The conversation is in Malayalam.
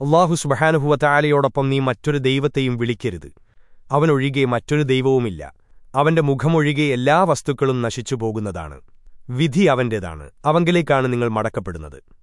അള്ളാഹു സുബഹാനുഭവത്താലയോടൊപ്പം നീ മറ്റൊരു ദൈവത്തെയും വിളിക്കരുത്. അവനൊഴികെ മറ്റൊരു ദൈവവുമില്ല. അവന്റെ മുഖമൊഴികെ എല്ലാ വസ്തുക്കളും നശിച്ചുപോകുന്നതാണ്. വിധി അവന്റേതാണ്. അവങ്കിലേക്കാണ് നിങ്ങൾ മടക്കപ്പെടുന്നത്.